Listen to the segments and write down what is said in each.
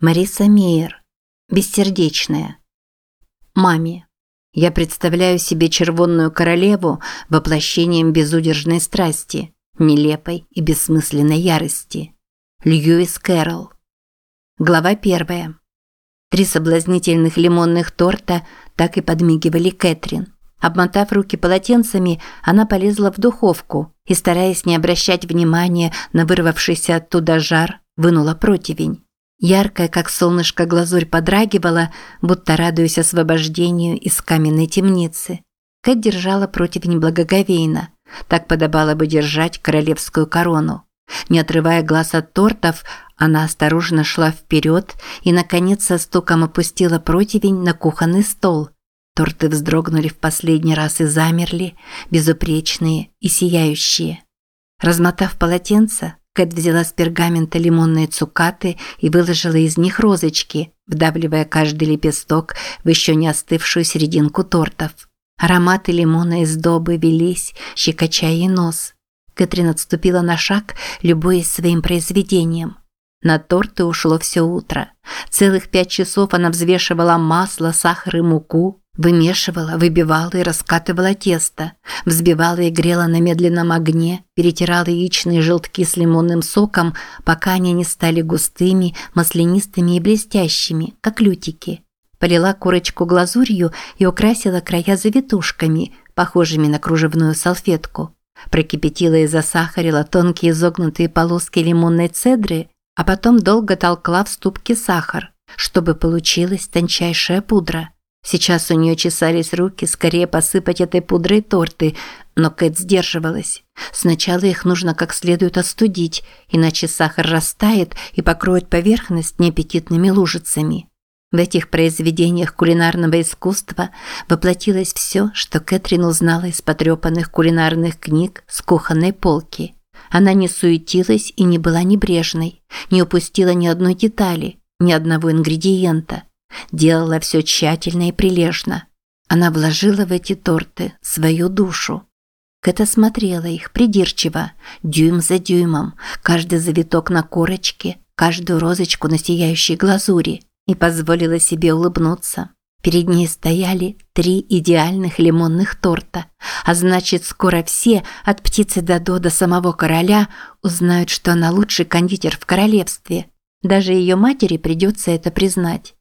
Мариса Мейер. Бессердечная. Маме. Я представляю себе червонную королеву воплощением безудержной страсти, нелепой и бессмысленной ярости. Льюис Кэрролл. Глава первая. Три соблазнительных лимонных торта так и подмигивали Кэтрин. Обмотав руки полотенцами, она полезла в духовку и, стараясь не обращать внимания на вырвавшийся оттуда жар, вынула противень. Яркая, как солнышко, глазурь подрагивала, будто радуясь освобождению из каменной темницы. Кэт держала противень благоговейно. Так подобало бы держать королевскую корону. Не отрывая глаз от тортов, она осторожно шла вперед и, наконец, со стуком опустила противень на кухонный стол. Торты вздрогнули в последний раз и замерли, безупречные и сияющие. Размотав полотенце, Кэт взяла с пергамента лимонные цукаты и выложила из них розочки, вдавливая каждый лепесток в еще не остывшую серединку тортов. Ароматы лимона из добы велись, щекоча ей нос. Кэтрин отступила на шаг, любуясь своим произведением. На торты ушло все утро. Целых пять часов она взвешивала масло, сахар и муку, Вымешивала, выбивала и раскатывала тесто, взбивала и грела на медленном огне, перетирала яичные желтки с лимонным соком, пока они не стали густыми, маслянистыми и блестящими, как лютики. Полила курочку глазурью и украсила края завитушками, похожими на кружевную салфетку. Прокипятила и засахарила тонкие изогнутые полоски лимонной цедры, а потом долго толкла в ступке сахар, чтобы получилась тончайшая пудра. Сейчас у нее чесались руки скорее посыпать этой пудрой торты, но Кэт сдерживалась. Сначала их нужно как следует остудить, иначе сахар растает и покроет поверхность неаппетитными лужицами. В этих произведениях кулинарного искусства воплотилось все, что Кэтрин узнала из потрепанных кулинарных книг с кухонной полки. Она не суетилась и не была небрежной, не упустила ни одной детали, ни одного ингредиента. Делала все тщательно и прилежно. Она вложила в эти торты свою душу. Кэта смотрела их придирчиво, дюйм за дюймом, каждый завиток на корочке, каждую розочку на сияющей глазури, и позволила себе улыбнуться. Перед ней стояли три идеальных лимонных торта, а значит, скоро все, от птицы до до до самого короля, узнают, что она лучший кондитер в королевстве. Даже ее матери придется это признать.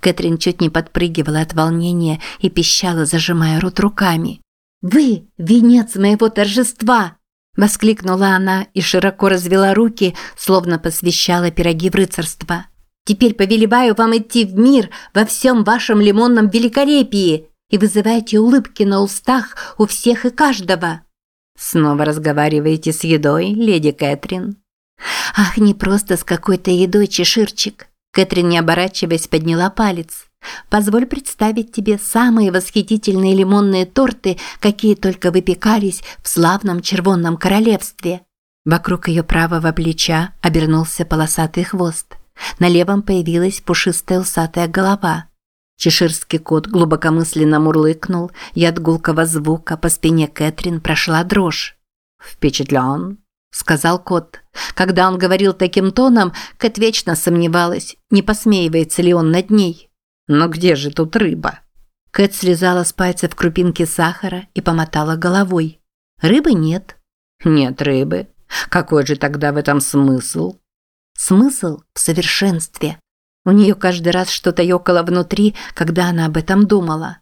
Кэтрин чуть не подпрыгивала от волнения и пищала, зажимая рот руками. «Вы – венец моего торжества!» – воскликнула она и широко развела руки, словно посвящала пироги в рыцарство. «Теперь повелеваю вам идти в мир во всем вашем лимонном великолепии и вызывайте улыбки на устах у всех и каждого». «Снова разговариваете с едой, леди Кэтрин?» «Ах, не просто с какой-то едой, чеширчик. Кэтрин, не оборачиваясь, подняла палец. «Позволь представить тебе самые восхитительные лимонные торты, какие только выпекались в славном червонном королевстве». Вокруг ее правого плеча обернулся полосатый хвост. На левом появилась пушистая усатая голова. Чеширский кот глубокомысленно мурлыкнул, и от гулкого звука по спине Кэтрин прошла дрожь. «Впечатлен?» Сказал кот. Когда он говорил таким тоном, Кэт вечно сомневалась, не посмеивается ли он над ней. «Но где же тут рыба?» Кэт слезала с пальцев крупинки сахара и помотала головой. «Рыбы нет». «Нет рыбы. Какой же тогда в этом смысл?» «Смысл в совершенстве». У нее каждый раз что-то ёкало внутри, когда она об этом думала.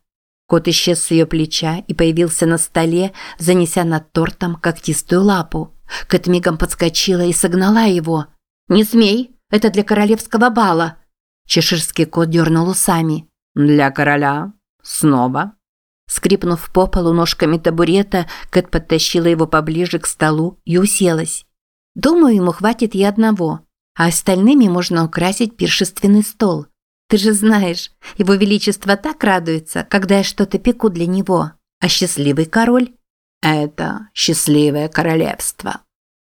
Кот исчез с ее плеча и появился на столе, занеся над тортом когтистую лапу. Кэт мигом подскочила и согнала его. «Не смей! Это для королевского бала!» Чеширский кот дернул усами. «Для короля? Снова?» Скрипнув по полу ножками табурета, Кэт подтащила его поближе к столу и уселась. «Думаю, ему хватит и одного, а остальными можно украсить пиршественный стол. Ты же знаешь, его величество так радуется, когда я что-то пеку для него. А счастливый король это счастливое королевство.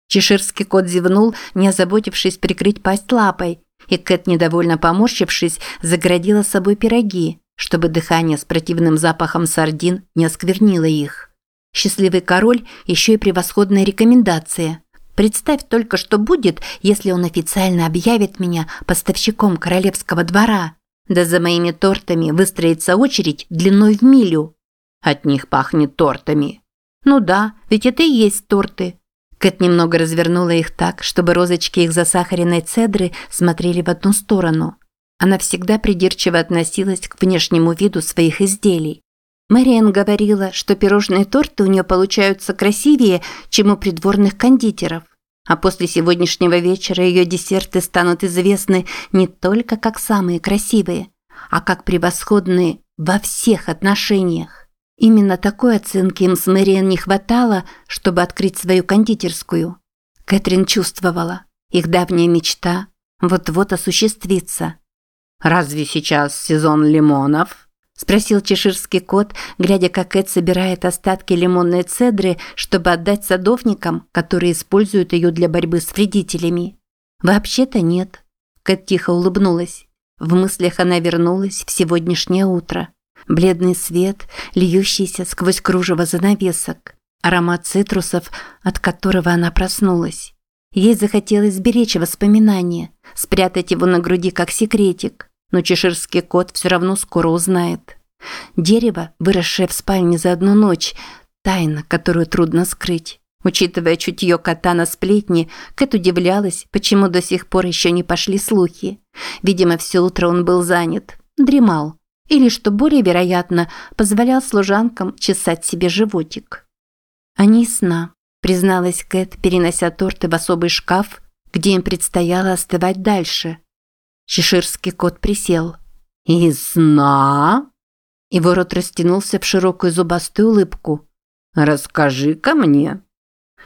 Чеширский кот зевнул, не озаботившись прикрыть пасть лапой, и Кэт, недовольно поморщившись, заградила собой пироги, чтобы дыхание с противным запахом сардин не осквернило их. Счастливый король – еще и превосходная рекомендация. Представь только, что будет, если он официально объявит меня поставщиком королевского двора. Да за моими тортами выстроится очередь длиной в милю. От них пахнет тортами. Ну да, ведь это и есть торты. Кэт немного развернула их так, чтобы розочки их засахаренной цедры смотрели в одну сторону. Она всегда придирчиво относилась к внешнему виду своих изделий. Мэриэн говорила, что пирожные торты у нее получаются красивее, чем у придворных кондитеров. А после сегодняшнего вечера ее десерты станут известны не только как самые красивые, а как превосходные во всех отношениях. Именно такой оценки им с Мэриэн не хватало, чтобы открыть свою кондитерскую. Кэтрин чувствовала, их давняя мечта вот-вот осуществится. «Разве сейчас сезон лимонов?» Спросил чеширский кот, глядя, как Кэт собирает остатки лимонной цедры, чтобы отдать садовникам, которые используют ее для борьбы с вредителями. «Вообще-то нет». Кэт тихо улыбнулась. В мыслях она вернулась в сегодняшнее утро. Бледный свет, льющийся сквозь кружево занавесок. Аромат цитрусов, от которого она проснулась. Ей захотелось сберечь воспоминания, спрятать его на груди как секретик но чеширский кот все равно скоро узнает. Дерево, выросшее в спальне за одну ночь, тайна, которую трудно скрыть. Учитывая чутье кота на сплетни, Кэт удивлялась, почему до сих пор еще не пошли слухи. Видимо, все утро он был занят, дремал. Или, что более вероятно, позволял служанкам чесать себе животик. «Они сна», – призналась Кэт, перенося торты в особый шкаф, где им предстояло остывать дальше – Чеширский кот присел. «Из сна?» Его рот растянулся в широкую зубастую улыбку. «Расскажи-ка мне».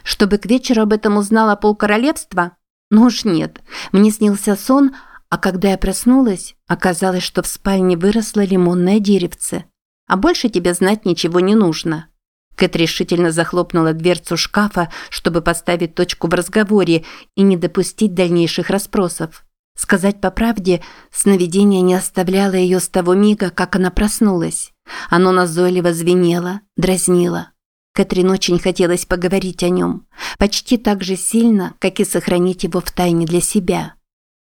«Чтобы к вечеру об этом узнала полкоролевства? Ну уж нет. Мне снился сон, а когда я проснулась, оказалось, что в спальне выросло лимонное деревце. А больше тебе знать ничего не нужно». Кэт решительно захлопнула дверцу шкафа, чтобы поставить точку в разговоре и не допустить дальнейших расспросов. Сказать по правде, сновидение не оставляло ее с того мига, как она проснулась. Оно назойливо звенело, дразнило. Кэтрин очень хотелось поговорить о нем, почти так же сильно, как и сохранить его в тайне для себя.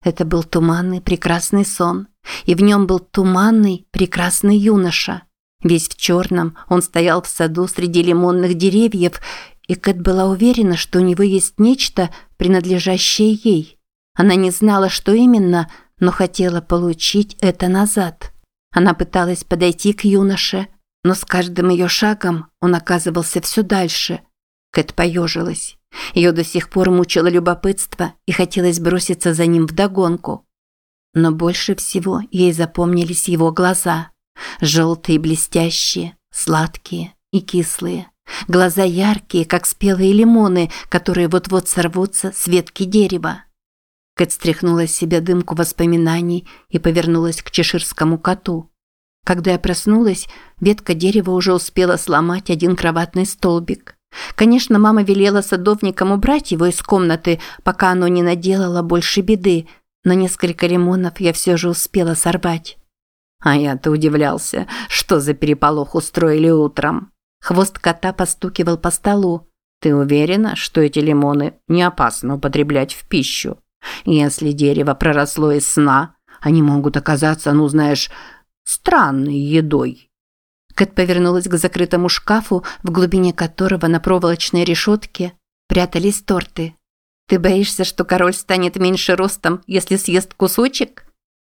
Это был туманный, прекрасный сон, и в нем был туманный, прекрасный юноша. Весь в черном, он стоял в саду среди лимонных деревьев, и Кэт была уверена, что у него есть нечто, принадлежащее ей – она не знала, что именно, но хотела получить это назад. Она пыталась подойти к юноше, но с каждым ее шагом он оказывался все дальше. Кэт поежилась. Ее до сих пор мучило любопытство и хотелось броситься за ним вдогонку. Но больше всего ей запомнились его глаза. Желтые, блестящие, сладкие и кислые. Глаза яркие, как спелые лимоны, которые вот-вот сорвутся с ветки дерева. Кэт стряхнула с себя дымку воспоминаний и повернулась к чеширскому коту. Когда я проснулась, ветка дерева уже успела сломать один кроватный столбик. Конечно, мама велела садовникам убрать его из комнаты, пока оно не наделало больше беды, но несколько лимонов я все же успела сорвать. А я-то удивлялся, что за переполох устроили утром. Хвост кота постукивал по столу. Ты уверена, что эти лимоны не опасно употреблять в пищу? Если дерево проросло из сна, они могут оказаться, ну знаешь, странной едой. Кэт повернулась к закрытому шкафу, в глубине которого на проволочной решетке прятались торты. «Ты боишься, что король станет меньше ростом, если съест кусочек?»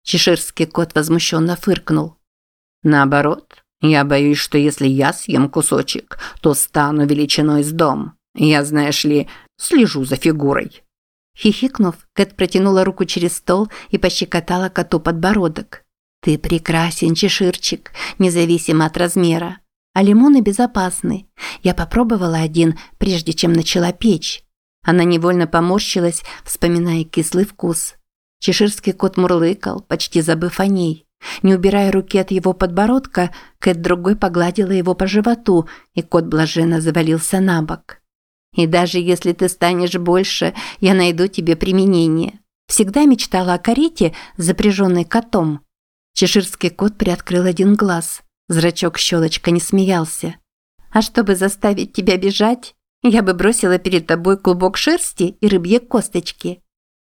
Чеширский кот возмущенно фыркнул. «Наоборот, я боюсь, что если я съем кусочек, то стану величиной с дом. Я, знаешь ли, слежу за фигурой». Хихикнув, Кэт протянула руку через стол и пощекотала коту подбородок. «Ты прекрасен, чеширчик, независимо от размера. А лимоны безопасны. Я попробовала один, прежде чем начала печь». Она невольно поморщилась, вспоминая кислый вкус. Чеширский кот мурлыкал, почти забыв о ней. Не убирая руки от его подбородка, Кэт другой погладила его по животу, и кот блаженно завалился на бок. И даже если ты станешь больше, я найду тебе применение. Всегда мечтала о карете, запряженной котом. Чеширский кот приоткрыл один глаз. Зрачок щелочка не смеялся. А чтобы заставить тебя бежать, Я бы бросила перед тобой клубок шерсти и рыбье косточки».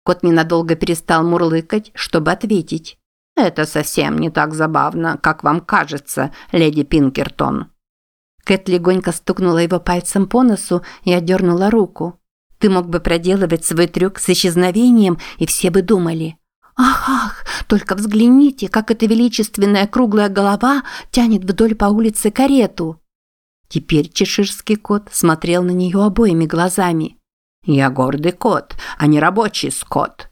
Кот ненадолго перестал мурлыкать, чтобы ответить. «Это совсем не так забавно, как вам кажется, леди Пинкертон». Кэт легонько стукнула его пальцем по носу и отдернула руку. «Ты мог бы проделывать свой трюк с исчезновением, и все бы думали. Ах, ах, только взгляните, как эта величественная круглая голова тянет вдоль по улице карету». Теперь чеширский кот смотрел на нее обоими глазами. «Я гордый кот, а не рабочий скот».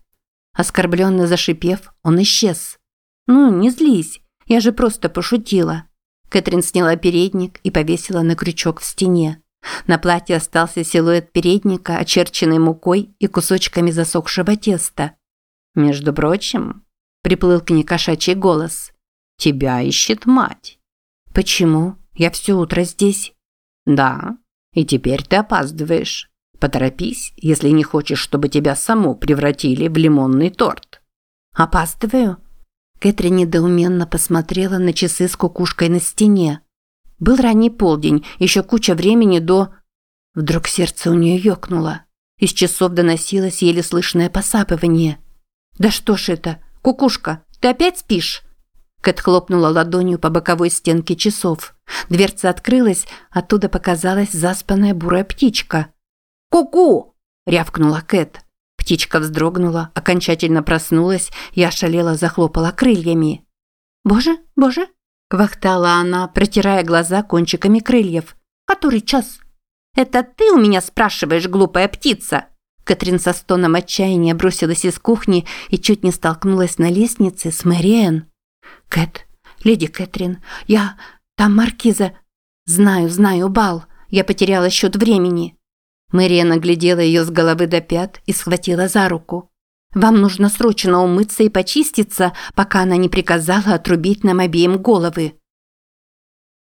Оскорбленно зашипев, он исчез. «Ну, не злись, я же просто пошутила». Кэтрин сняла передник и повесила на крючок в стене. На платье остался силуэт передника, очерченный мукой и кусочками засохшего теста. «Между прочим», – приплыл к ней кошачий голос, – «тебя ищет мать». «Почему? Я все утро здесь». «Да, и теперь ты опаздываешь. Поторопись, если не хочешь, чтобы тебя саму превратили в лимонный торт». «Опаздываю?» Кэтрин недоуменно посмотрела на часы с кукушкой на стене. Был ранний полдень, еще куча времени до... Вдруг сердце у нее ёкнуло. Из часов доносилось еле слышное посапывание. «Да что ж это? Кукушка, ты опять спишь?» Кэт хлопнула ладонью по боковой стенке часов. Дверца открылась, оттуда показалась заспанная бурая птичка. «Ку-ку!» – рявкнула Кэт. Птичка вздрогнула, окончательно проснулась и ошалела захлопала крыльями. «Боже, боже!» – квахтала она, протирая глаза кончиками крыльев. «Который час?» «Это ты у меня спрашиваешь, глупая птица?» Катрин со стоном отчаяния бросилась из кухни и чуть не столкнулась на лестнице с Мэриэн. «Кэт, леди Кэтрин, я... там маркиза...» «Знаю, знаю, бал. Я потеряла счет времени». Мэрия наглядела ее с головы до пят и схватила за руку. «Вам нужно срочно умыться и почиститься, пока она не приказала отрубить нам обеим головы».